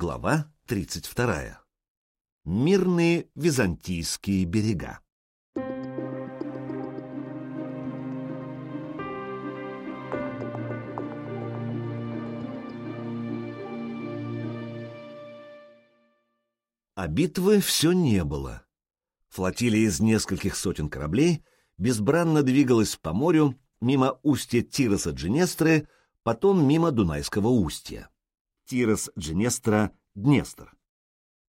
Глава 32. Мирные византийские берега. А битвы все не было. Флотилия из нескольких сотен кораблей безбранно двигалась по морю мимо устья Тироса Дженестры, потом мимо Дунайского устья. Тирос Дженестра Днестр.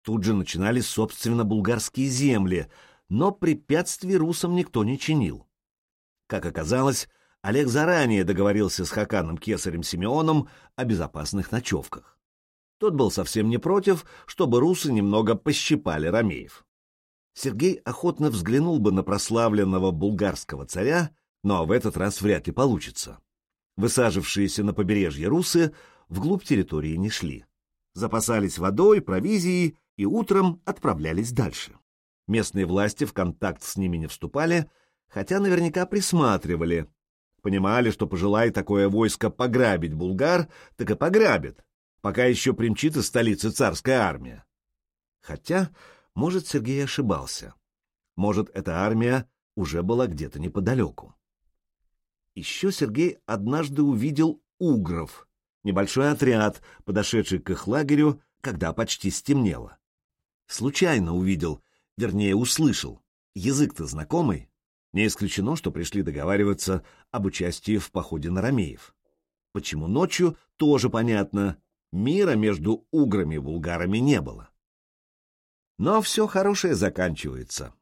Тут же начинались, собственно, булгарские земли, но препятствий русам никто не чинил. Как оказалось, Олег заранее договорился с Хаканом Кесарем Симеоном о безопасных ночевках. Тот был совсем не против, чтобы русы немного пощипали ромеев. Сергей охотно взглянул бы на прославленного булгарского царя, но в этот раз вряд ли получится. Высажившиеся на побережье русы вглубь территории не шли. Запасались водой, провизией и утром отправлялись дальше. Местные власти в контакт с ними не вступали, хотя наверняка присматривали. Понимали, что пожелай такое войско пограбить булгар, так и пограбит пока еще примчит из столицы царская армия. Хотя, может, Сергей ошибался. Может, эта армия уже была где-то неподалеку. Еще Сергей однажды увидел угров, небольшой отряд, подошедший к их лагерю, когда почти стемнело. Случайно увидел, вернее, услышал. Язык-то знакомый. Не исключено, что пришли договариваться об участии в походе на Ромеев. Почему ночью, тоже понятно. Мира между уграми и булгарами не было. Но все хорошее заканчивается.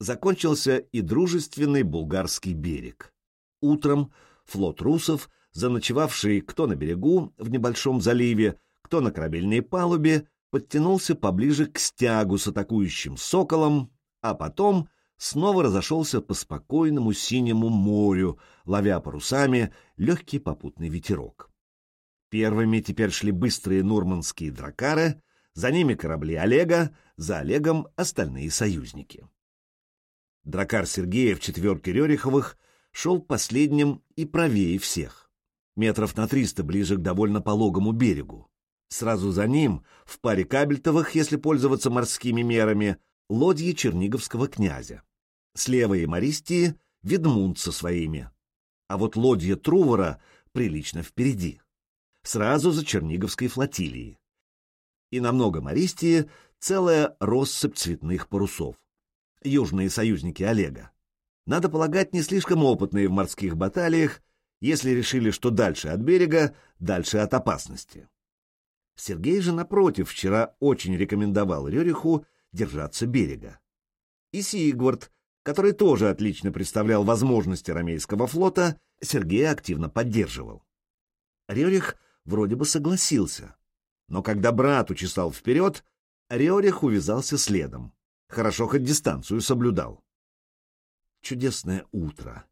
Закончился и дружественный булгарский берег. Утром флот русов, заночевавший кто на берегу в небольшом заливе, кто на корабельной палубе, подтянулся поближе к стягу с атакующим соколом, а потом снова разошелся по спокойному синему морю, ловя парусами легкий попутный ветерок. Первыми теперь шли быстрые нурманские дракары, за ними корабли Олега, за Олегом остальные союзники. Дракар Сергея в четверке Рериховых шел последним и правее всех, метров на триста ближе к довольно пологому берегу. Сразу за ним, в паре кабельтовых, если пользоваться морскими мерами, лодьи черниговского князя. Слева и Мористии — Ведмунд со своими. А вот лодья Трувора прилично впереди сразу за Черниговской флотилией. И намного Мористии целая россыпь цветных парусов. Южные союзники Олега. Надо полагать, не слишком опытные в морских баталиях, если решили, что дальше от берега, дальше от опасности. Сергей же, напротив, вчера очень рекомендовал Рериху держаться берега. И Сигвард, который тоже отлично представлял возможности ромейского флота, Сергей активно поддерживал. Рерих вроде бы согласился. Но когда брат учесал вперед, Риорих увязался следом. Хорошо хоть дистанцию соблюдал. Чудесное утро.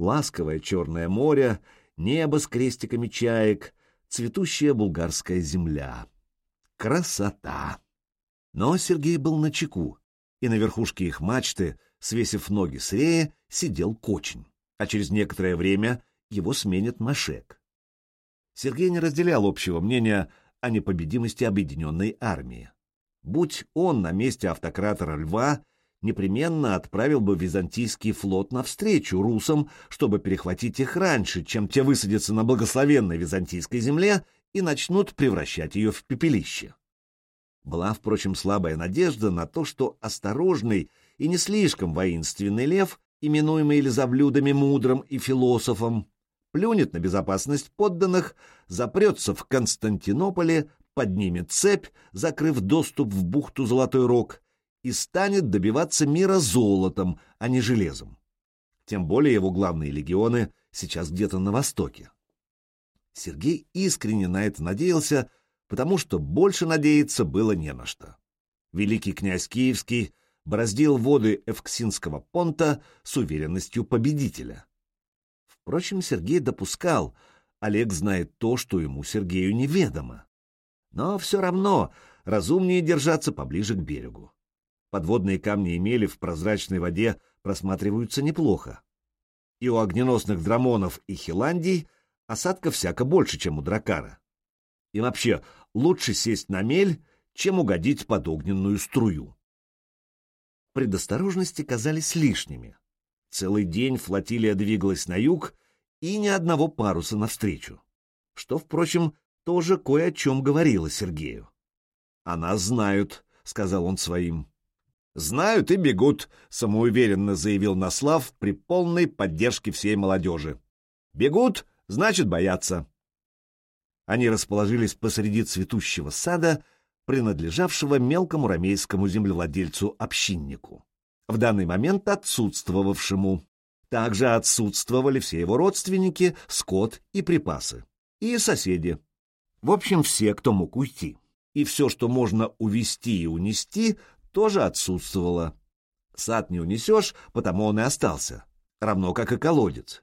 Ласковое черное море, небо с крестиками чаек, цветущая булгарская земля. Красота! Но Сергей был на чеку, и на верхушке их мачты, свесив ноги с рея, сидел кочень, а через некоторое время его сменит Машек. Сергей не разделял общего мнения о непобедимости объединенной армии. Будь он на месте автократора Льва, непременно отправил бы византийский флот навстречу русам, чтобы перехватить их раньше, чем те высадятся на благословенной византийской земле и начнут превращать ее в пепелище. Была, впрочем, слабая надежда на то, что осторожный и не слишком воинственный лев, именуемый лизоблюдами мудрым и философом, плюнет на безопасность подданных, запрется в Константинополе, поднимет цепь, закрыв доступ в бухту Золотой Рог, и станет добиваться мира золотом, а не железом. Тем более его главные легионы сейчас где-то на востоке. Сергей искренне на это надеялся, потому что больше надеяться было не на что. Великий князь Киевский бороздил воды Эвксинского понта с уверенностью победителя. Впрочем, Сергей допускал, Олег знает то, что ему, Сергею, неведомо. Но все равно разумнее держаться поближе к берегу. Подводные камни имели в прозрачной воде просматриваются неплохо. И у огненосных драмонов и хиландий осадка всяко больше, чем у дракара. И вообще, лучше сесть на мель, чем угодить под огненную струю. Предосторожности казались лишними. Целый день флотилия двигалась на юг, и ни одного паруса навстречу. Что, впрочем, тоже кое о чем говорило Сергею. «Она знают», — сказал он своим. «Знают и бегут», — самоуверенно заявил Наслав при полной поддержке всей молодежи. «Бегут, значит, боятся». Они расположились посреди цветущего сада, принадлежавшего мелкому рамейскому землевладельцу-общиннику, в данный момент отсутствовавшему. Также отсутствовали все его родственники, скот и припасы, и соседи. В общем, все, кто мог уйти. И все, что можно увести и унести, тоже отсутствовало. Сад не унесешь, потому он и остался, равно как и колодец.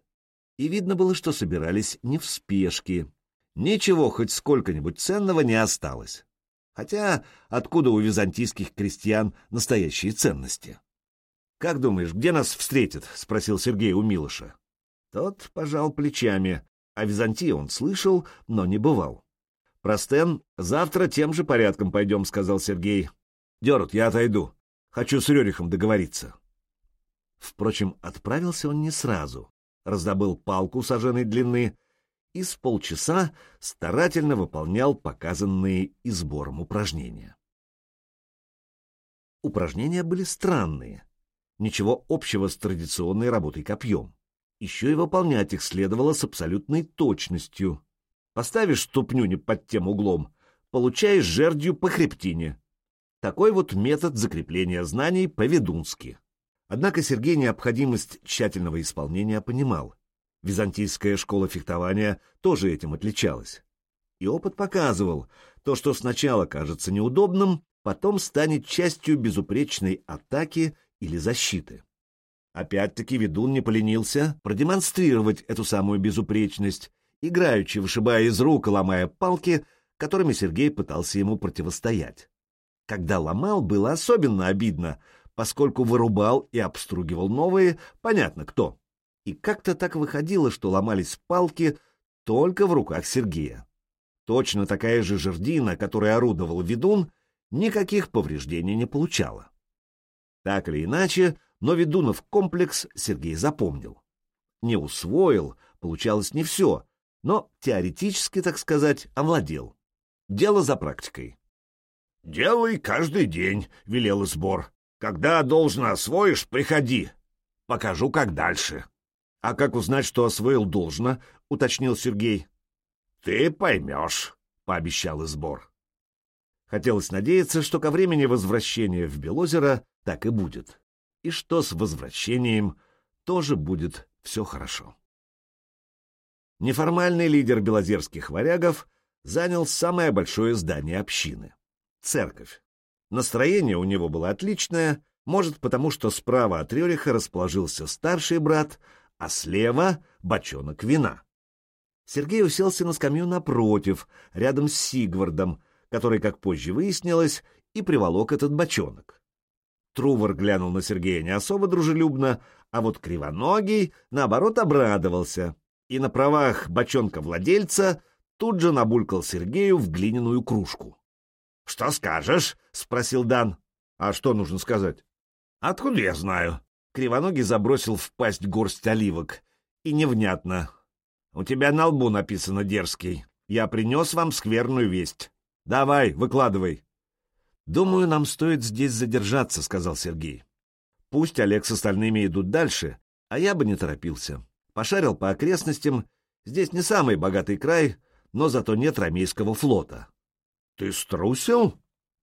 И видно было, что собирались не в спешке. Ничего хоть сколько-нибудь ценного не осталось. Хотя откуда у византийских крестьян настоящие ценности? «Как думаешь, где нас встретят?» — спросил Сергей у Милоша. Тот пожал плечами. О Византии он слышал, но не бывал. «Простен, завтра тем же порядком пойдем», — сказал Сергей. «Дерут, я отойду. Хочу с Рерихом договориться». Впрочем, отправился он не сразу. Раздобыл палку саженой длины и с полчаса старательно выполнял показанные и сбором упражнения. Упражнения были странные, ничего общего с традиционной работой копьем. Еще и выполнять их следовало с абсолютной точностью. Поставишь ступню не под тем углом, получаешь жердью по хребтине. Такой вот метод закрепления знаний по-ведунски. Однако Сергей необходимость тщательного исполнения понимал. Византийская школа фехтования тоже этим отличалась. И опыт показывал, то, что сначала кажется неудобным, потом станет частью безупречной атаки или защиты. Опять-таки ведун не поленился продемонстрировать эту самую безупречность, играючи вышибая из рук и ломая палки, которыми Сергей пытался ему противостоять. Когда ломал, было особенно обидно, поскольку вырубал и обстругивал новые, понятно кто. И как-то так выходило, что ломались палки только в руках Сергея. Точно такая же жердина, которой орудовал ведун, никаких повреждений не получала. Так или иначе, но ведунов комплекс Сергей запомнил. Не усвоил, получалось не все, но теоретически, так сказать, овладел. Дело за практикой. «Делай каждый день», — велел сбор. «Когда должно освоишь, приходи. Покажу, как дальше». «А как узнать, что освоил должно?» — уточнил Сергей. «Ты поймешь», — пообещал сбор. Хотелось надеяться, что ко времени возвращения в Белозеро так и будет. И что с возвращением тоже будет все хорошо. Неформальный лидер белозерских варягов занял самое большое здание общины — церковь. Настроение у него было отличное, может, потому что справа от Рериха расположился старший брат, а слева — бочонок вина. Сергей уселся на скамью напротив, рядом с Сигвардом, который, как позже выяснилось, и приволок этот бочонок. Трувор глянул на Сергея не особо дружелюбно, а вот Кривоногий, наоборот, обрадовался и на правах бочонка владельца тут же набулькал Сергею в глиняную кружку. — Что скажешь? — спросил Дан. — А что нужно сказать? — Откуда я знаю? Кривоногий забросил в пасть горсть оливок. И невнятно. — У тебя на лбу написано «дерзкий». Я принес вам скверную весть. Давай, выкладывай. Думаю, нам стоит здесь задержаться, сказал Сергей. Пусть Олег с остальными идут дальше, а я бы не торопился. Пошарил по окрестностям. Здесь не самый богатый край, но зато нет рамейского флота. Ты струсил?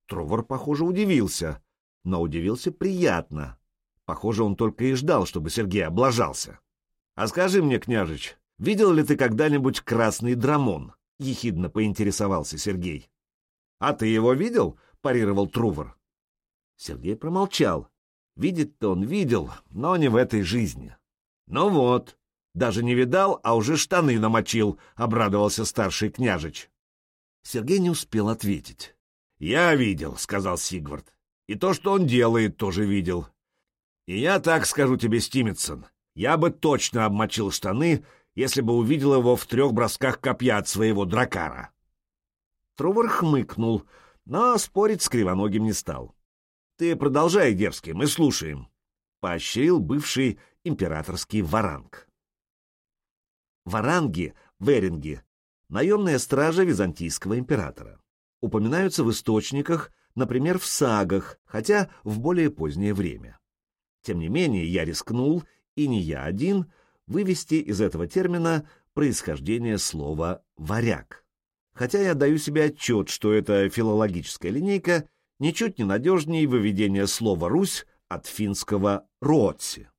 Трувор, похоже, удивился, но удивился приятно. Похоже, он только и ждал, чтобы Сергей облажался. — А скажи мне, княжич, видел ли ты когда-нибудь красный драмон? — ехидно поинтересовался Сергей. «А ты его видел?» — парировал Трувор. Сергей промолчал. Видит-то он видел, но не в этой жизни. «Ну вот, даже не видал, а уже штаны намочил», — обрадовался старший княжич. Сергей не успел ответить. «Я видел», — сказал Сигвард. «И то, что он делает, тоже видел. И я так скажу тебе, Стимитсон, я бы точно обмочил штаны, если бы увидел его в трех бросках копья от своего дракара». Трувор хмыкнул, но спорить с Кривоногим не стал. «Ты продолжай, дерзкий, мы слушаем», — поощрил бывший императорский варанг. Варанги, веринги — наемная стража византийского императора. Упоминаются в источниках, например, в сагах, хотя в более позднее время. Тем не менее, я рискнул, и не я один, вывести из этого термина происхождение слова «варяг». Хотя я даю себе отчет, что эта филологическая линейка ничуть не надежнее выведения слова «Русь» от финского «роотси».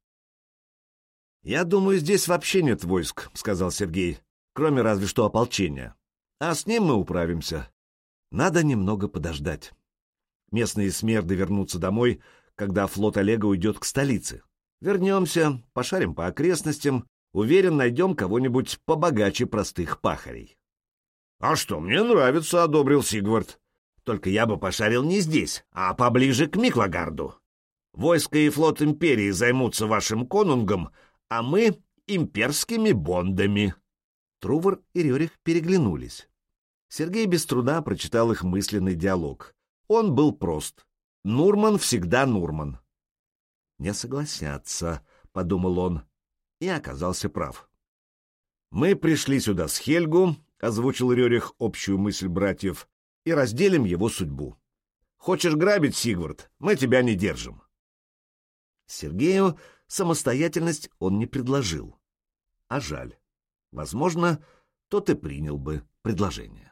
«Я думаю, здесь вообще нет войск», — сказал Сергей, «кроме разве что ополчения. А с ним мы управимся. Надо немного подождать. Местные смерды вернутся домой, когда флот Олега уйдет к столице. Вернемся, пошарим по окрестностям, уверен, найдем кого-нибудь побогаче простых пахарей». «А что, мне нравится», — одобрил Сигвард. Только я бы пошарил не здесь, а поближе к Миклагарду. Войско и флот империи займутся вашим конунгом, а мы — имперскими бондами». Трувор и Рерих переглянулись. Сергей без труда прочитал их мысленный диалог. Он был прост. Нурман всегда Нурман. «Не согласятся», — подумал он, и оказался прав. «Мы пришли сюда с Хельгу», — озвучил Рерих общую мысль братьев, и разделим его судьбу. Хочешь грабить, Сигвард, мы тебя не держим. Сергею самостоятельность он не предложил. А жаль. Возможно, тот и принял бы предложение.